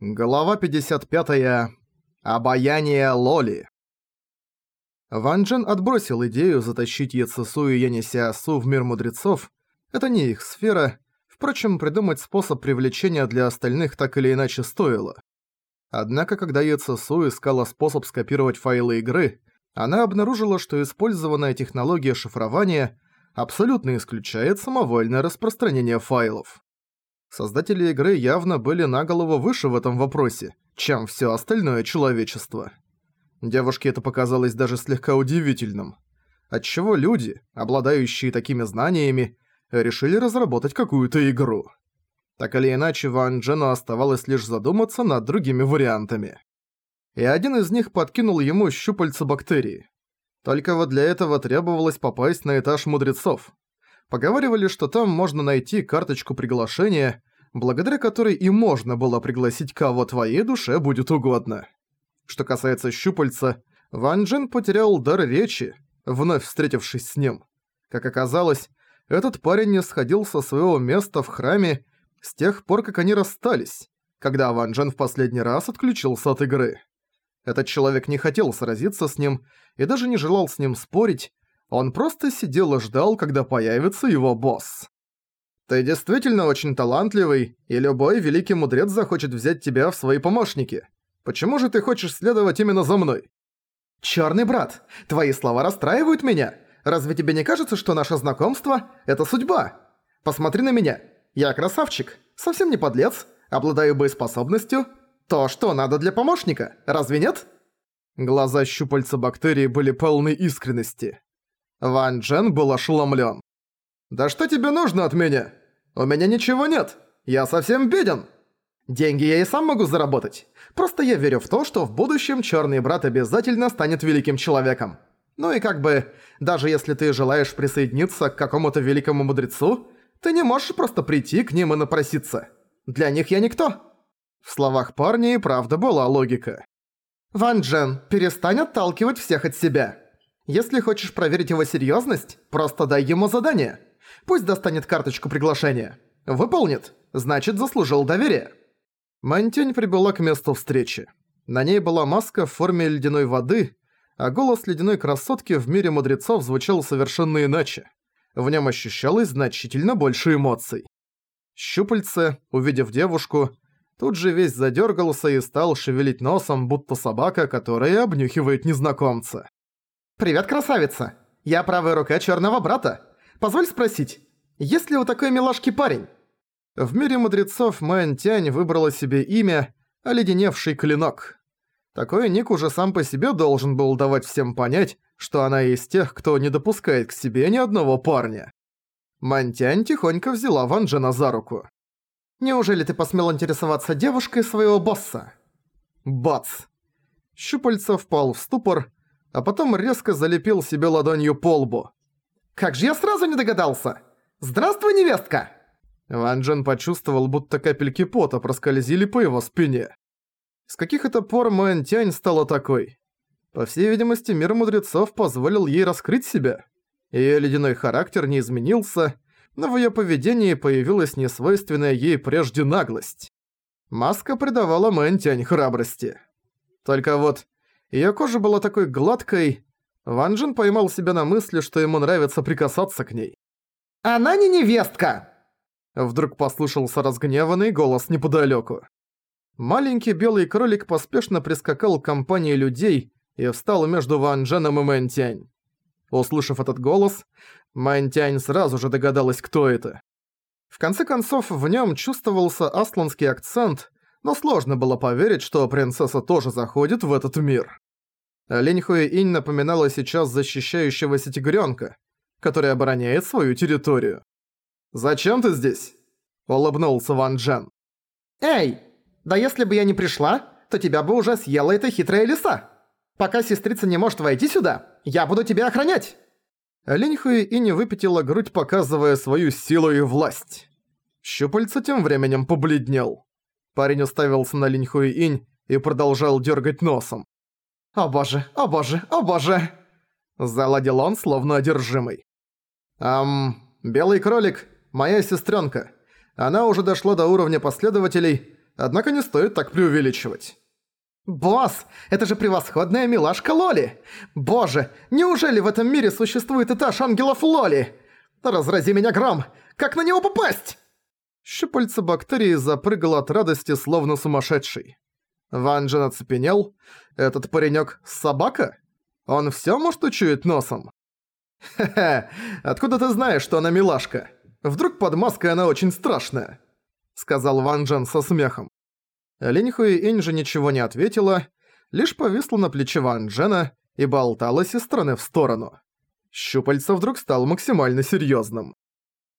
Глава 55. Обаяние Лоли. Ван Джен отбросил идею затащить Яцесу и Янисиасу в мир мудрецов. Это не их сфера. Впрочем, придумать способ привлечения для остальных так или иначе стоило. Однако, когда Яцесу искала способ скопировать файлы игры, она обнаружила, что использованная технология шифрования абсолютно исключает самовольное распространение файлов. Создатели игры явно были на голову выше в этом вопросе, чем всё остальное человечество. Девушке это показалось даже слегка удивительным. Отчего люди, обладающие такими знаниями, решили разработать какую-то игру. Так или иначе, Ван Джену оставалось лишь задуматься над другими вариантами. И один из них подкинул ему щупальца бактерии. Только вот для этого требовалось попасть на этаж мудрецов. Поговаривали, что там можно найти карточку приглашения, благодаря которой и можно было пригласить кого твоей душе будет угодно. Что касается щупальца, Ван Джен потерял дар речи, вновь встретившись с ним. Как оказалось, этот парень не сходил со своего места в храме с тех пор, как они расстались, когда Ван Джен в последний раз отключился от игры. Этот человек не хотел сразиться с ним и даже не желал с ним спорить, он просто сидел и ждал, когда появится его босс. «Ты действительно очень талантливый, и любой великий мудрец захочет взять тебя в свои помощники. Почему же ты хочешь следовать именно за мной?» «Чёрный брат, твои слова расстраивают меня. Разве тебе не кажется, что наше знакомство – это судьба? Посмотри на меня. Я красавчик, совсем не подлец, обладаю боеспособностью. То, что надо для помощника, разве нет?» Глаза щупальца бактерии были полны искренности. Ван Джен был ошеломлен. «Да что тебе нужно от меня? У меня ничего нет. Я совсем беден. Деньги я и сам могу заработать. Просто я верю в то, что в будущем Черный Брат обязательно станет великим человеком. Ну и как бы, даже если ты желаешь присоединиться к какому-то великому мудрецу, ты не можешь просто прийти к ним и напроситься. Для них я никто». В словах парня и правда была логика. «Ван Джен, перестань отталкивать всех от себя». Если хочешь проверить его серьёзность, просто дай ему задание. Пусть достанет карточку приглашения. Выполнит, значит заслужил доверие. Мантень прибыла к месту встречи. На ней была маска в форме ледяной воды, а голос ледяной красотки в мире мудрецов звучал совершенно иначе. В нем ощущалось значительно больше эмоций. Щупальце, увидев девушку, тут же весь задергался и стал шевелить носом, будто собака, которая обнюхивает незнакомца. «Привет, красавица! Я правая рука черного брата. Позволь спросить, есть ли у такой милашки парень?» В мире мудрецов Мэн выбрала себе имя «Оледеневший клинок». Такой ник уже сам по себе должен был давать всем понять, что она из тех, кто не допускает к себе ни одного парня. Мантянь тихонько взяла Ван Джена за руку. «Неужели ты посмел интересоваться девушкой своего босса?» Бац! Щупальца впал в ступор, а потом резко залепил себе ладонью по лбу. «Как же я сразу не догадался! Здравствуй, невестка!» Ван Джен почувствовал, будто капельки пота проскользили по его спине. С каких это пор Мэн Тянь стала такой? По всей видимости, мир мудрецов позволил ей раскрыть себя. Её ледяной характер не изменился, но в её поведении появилась несвойственная ей прежде наглость. Маска придавала Мэн Тянь храбрости. Только вот Её кожа была такой гладкой. Ван Джин поймал себя на мысли, что ему нравится прикасаться к ней. «Она не невестка!» Вдруг послышался разгневанный голос неподалёку. Маленький белый кролик поспешно прискакал к компании людей и встал между Ван Дженом и Мэнтянь. Услышав этот голос, Мэнтянь сразу же догадалась, кто это. В конце концов, в нём чувствовался асланский акцент, но сложно было поверить, что принцесса тоже заходит в этот мир. Лень Хуэ-инь напоминала сейчас защищающегося тигрёнка, который обороняет свою территорию. «Зачем ты здесь?» – улыбнулся Ван Джен. «Эй, да если бы я не пришла, то тебя бы уже съела эта хитрая лиса. Пока сестрица не может войти сюда, я буду тебя охранять!» Линь Хуэ-инь выпятила грудь, показывая свою силу и власть. Щупальца тем временем побледнел. Парень уставился на Линь Хуэ-инь и продолжал дергать носом. «О боже, о боже, о боже!» Заладил он, словно одержимый. «Ам, белый кролик, моя сестренка. Она уже дошла до уровня последователей, однако не стоит так преувеличивать. «Босс, это же превосходная милашка Лоли! Боже, неужели в этом мире существует этаж ангелов Лоли? Разрази меня гром! Как на него попасть?» Щупальце бактерии запрыгало от радости, словно сумасшедший. Ван Джен оцепенел. «Этот паренек — собака? Он всё может учуять носом?» «Хе-хе, откуда ты знаешь, что она милашка? Вдруг под маской она очень страшная?» Сказал Ван Джен со смехом. Линьхуи Инь же ничего не ответила, лишь повисла на плече Ван Джена и болталась из стороны в сторону. Щупальце вдруг стал максимально серьёзным.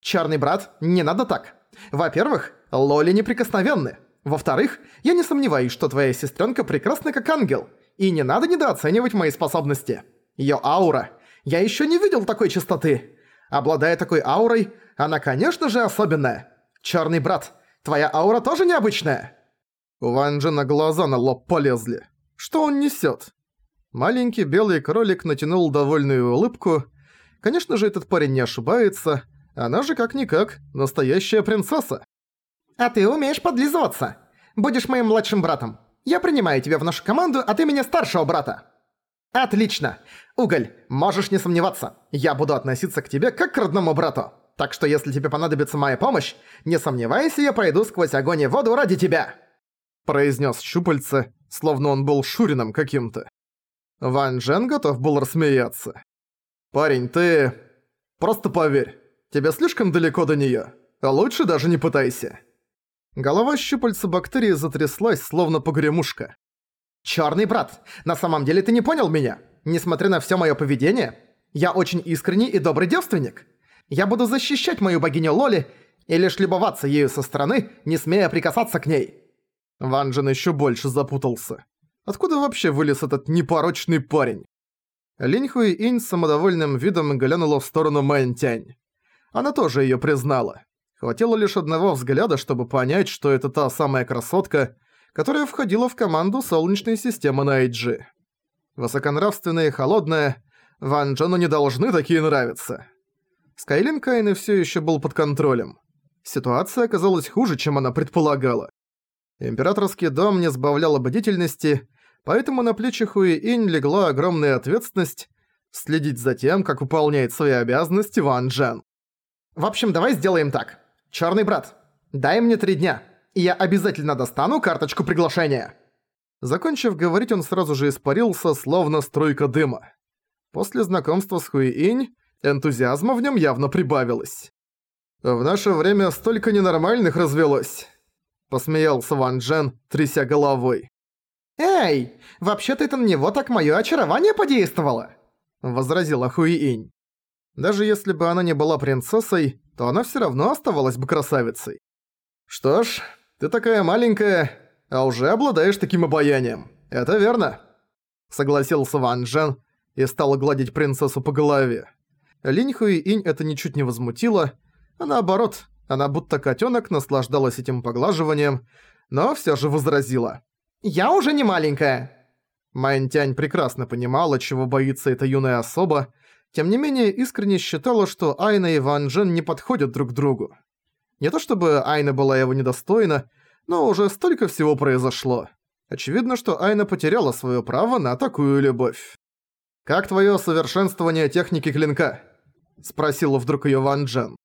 «Чарный брат, не надо так. Во-первых, Лоли неприкосновенны. Во-вторых, я не сомневаюсь, что твоя сестренка прекрасна как ангел, и не надо недооценивать мои способности. Ее аура. Я еще не видел такой чистоты. Обладая такой аурой, она, конечно же, особенная. Черный брат, твоя аура тоже необычная. У Ван глаза на лоб полезли. Что он несет? Маленький белый кролик натянул довольную улыбку. Конечно же, этот парень не ошибается. Она же как-никак настоящая принцесса. «А ты умеешь подлизываться. Будешь моим младшим братом. Я принимаю тебя в нашу команду от имени старшего брата». «Отлично! Уголь, можешь не сомневаться. Я буду относиться к тебе как к родному брату. Так что если тебе понадобится моя помощь, не сомневайся, я пройду сквозь огонь и воду ради тебя!» Произнес щупальце, словно он был Шурином каким-то. Ван Джен готов был рассмеяться. «Парень, ты... Просто поверь, тебе слишком далеко до неё. Лучше даже не пытайся». Голова щупальца бактерии затряслась, словно погремушка. «Чёрный брат, на самом деле ты не понял меня. Несмотря на всё моё поведение, я очень искренний и добрый девственник. Я буду защищать мою богиню Лоли и лишь любоваться ею со стороны, не смея прикасаться к ней». Ван Джен ещё больше запутался. Откуда вообще вылез этот непорочный парень? Линьхуи Инь с самодовольным видом глянула в сторону Мэн Тянь. Она тоже её признала. Хватило лишь одного взгляда, чтобы понять, что это та самая красотка, которая входила в команду Солнечной системы на IG. Высоконравственная и холодная, Ван Джону не должны такие нравиться. Скайлин Кайны все еще был под контролем. Ситуация оказалась хуже, чем она предполагала. Императорский дом не сбавлял бдительности, поэтому на плечи Хуи-Инь легла огромная ответственность следить за тем, как выполняет свои обязанности Ван Джен. «В общем, давай сделаем так. «Чёрный брат, дай мне три дня, и я обязательно достану карточку приглашения!» Закончив говорить, он сразу же испарился, словно струйка дыма. После знакомства с Хуи-Инь энтузиазма в нём явно прибавилось. «В наше время столько ненормальных развелось!» Посмеялся Ван Джен, тряся головой. «Эй, вообще-то это на него так моё очарование подействовало!» Возразила Хуи-Инь. Даже если бы она не была принцессой, то она всё равно оставалась бы красавицей. Что ж, ты такая маленькая, а уже обладаешь таким обаянием. Это верно. Согласился Ван Джен и стал гладить принцессу по голове. Линьху и Инь это ничуть не возмутило, а наоборот, она будто котёнок наслаждалась этим поглаживанием, но всё же возразила. «Я уже не маленькая!» Мэнтянь прекрасно понимала, чего боится эта юная особа, тем не менее искренне считала, что Айна и Ван Джен не подходят друг другу. Не то чтобы Айна была его недостойна, но уже столько всего произошло. Очевидно, что Айна потеряла своё право на такую любовь. «Как твоё совершенствование техники клинка?» – спросила вдруг её Ван Джен.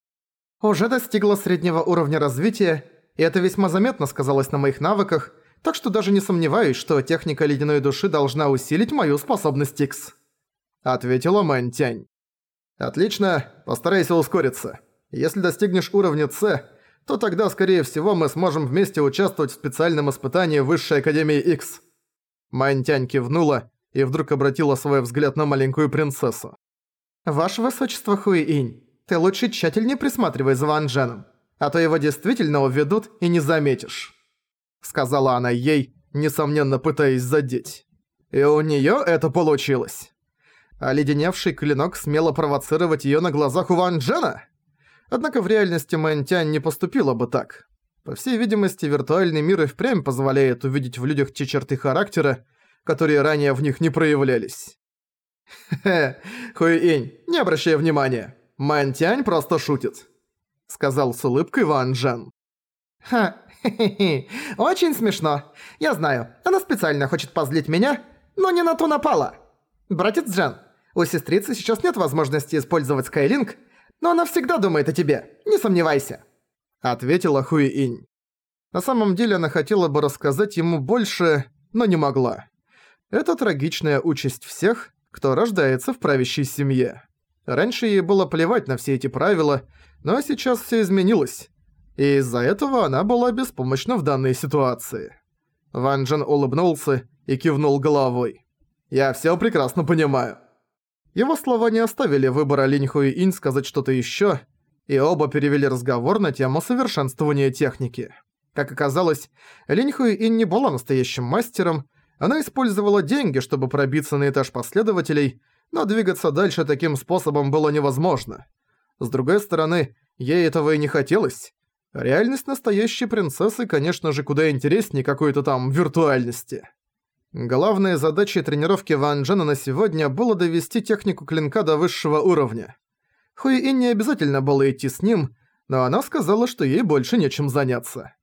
«Уже достигла среднего уровня развития, и это весьма заметно сказалось на моих навыках, так что даже не сомневаюсь, что техника ледяной души должна усилить мою способность X». — ответила Мань Тянь. «Отлично, постарайся ускориться. Если достигнешь уровня С, то тогда, скорее всего, мы сможем вместе участвовать в специальном испытании Высшей Академии X». Мань Тянь кивнула и вдруг обратила свой взгляд на маленькую принцессу. «Ваше Высочество Хуи-Инь, ты лучше тщательнее присматривай за Ван Дженом, а то его действительно уведут и не заметишь», — сказала она ей, несомненно пытаясь задеть. И у неё это получилось а леденевший клинок смело провоцировать её на глазах у Ван Джена? Однако в реальности Мэнтянь не поступила бы так. По всей видимости, виртуальный мир и впрямь позволяет увидеть в людях те черты характера, которые ранее в них не проявлялись. «Хе-хе, Хуиинь, не обращай внимания. Мэнтянь просто шутит», — сказал с улыбкой Ван Джен. «Ха, Хе-хе-хе, очень смешно. Я знаю, она специально хочет позлить меня, но не на то напала. Братец Джан, у сестрицы сейчас нет возможности использовать Скайлинг, но она всегда думает о тебе, не сомневайся. Ответила Хуи Инь. На самом деле она хотела бы рассказать ему больше, но не могла. Это трагичная участь всех, кто рождается в правящей семье. Раньше ей было плевать на все эти правила, но сейчас все изменилось. И из-за этого она была беспомощна в данной ситуации. Ван Джен улыбнулся и кивнул головой. «Я все прекрасно понимаю». Его слова не оставили выбора Линь Хуи Инь сказать что-то еще, и оба перевели разговор на тему совершенствования техники. Как оказалось, Линь Хуи Инь не была настоящим мастером, она использовала деньги, чтобы пробиться на этаж последователей, но двигаться дальше таким способом было невозможно. С другой стороны, ей этого и не хотелось. Реальность настоящей принцессы, конечно же, куда интереснее какой-то там виртуальности. Главной задачей тренировки Ван Джена на сегодня было довести технику клинка до высшего уровня. Хуи не обязательно было идти с ним, но она сказала, что ей больше нечем заняться.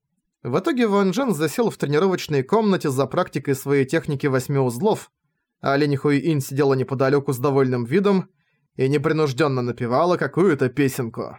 В итоге Ван Джен засел в тренировочной комнате за практикой своей техники восьми узлов, а Линь Хуи Ин сидела неподалёку с довольным видом и непринужденно напевала какую-то песенку.